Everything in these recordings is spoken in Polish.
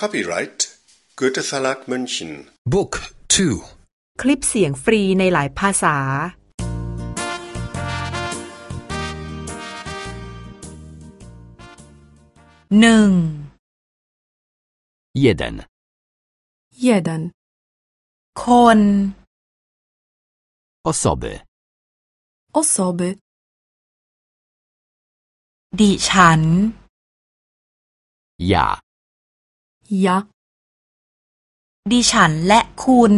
Copyright Goethe Verlag München Book 2 คลิปเสียงฟรีในหลายภาษาหนึ่ง Jeden. Jeden. คน Osoby. Osoby. ดิฉัน Ja. Ja. ดิฉันและคุณ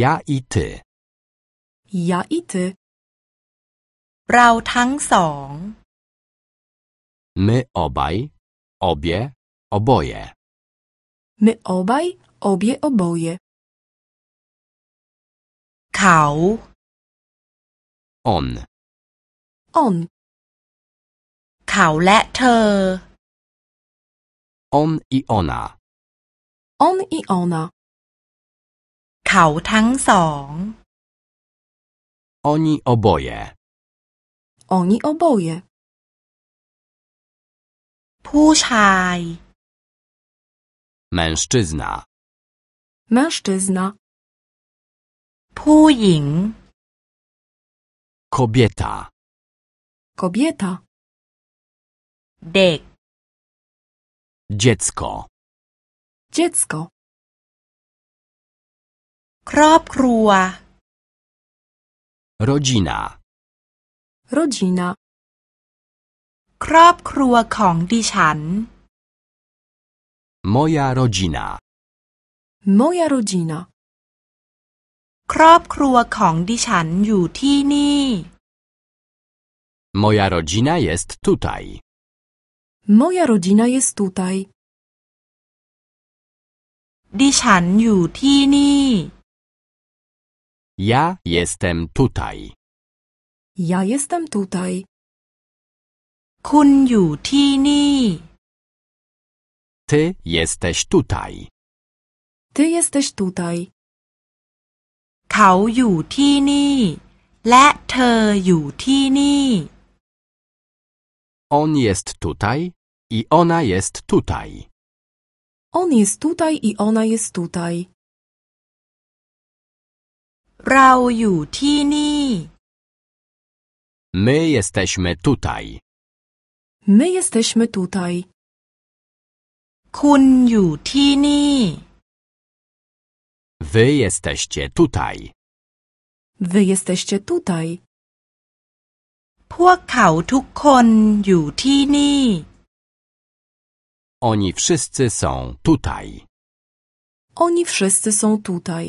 Ja i ty. Ja i ty. เราทั้งสอง My obaj. Obie. Oboje. My obaj, obie oboje. เขา On. On. เขาและเธอ On i ona. On i ona. เขาทั้งสอง Oni oboje. Oni oboje. ผู้ชาย Mężczyzna. Mężczyzna. ผู้หญิง Kobieta. Kobieta. เด็ก Dziecko. Dziecko. ครอบครัว Rodzina. Rodzina. ครอบครัวของดิฉัน Moja rodzina. Moja rodzina. ครอบครัวของดิฉันอยู่ที่นี่ Moja rodzina jest tutaj. Moja rodzina jest tutaj. ดิฉันอยู่ที่นี่ Ja jestem tutaj. Ja jestem tutaj. คุณอยู่ที่นี่ Ty jesteś tutaj. Ty jesteś tutaj. เขาอยู่ที่นี่ และเธออยู่ที่นี่ On jest tutaj i ona jest tutaj. On jest tutaj i ona jest tutaj. เราอยู่ที่นี่ My jesteśmy tutaj. My jesteśmy tutaj. คุณอยู่ที่นี่ Wy jesteście tutaj. Wy jesteście tutaj. พวกเขาทุกคนอยู่ที่นี่ Oni wszyscy są tutaj. Oni wszyscy są tutaj.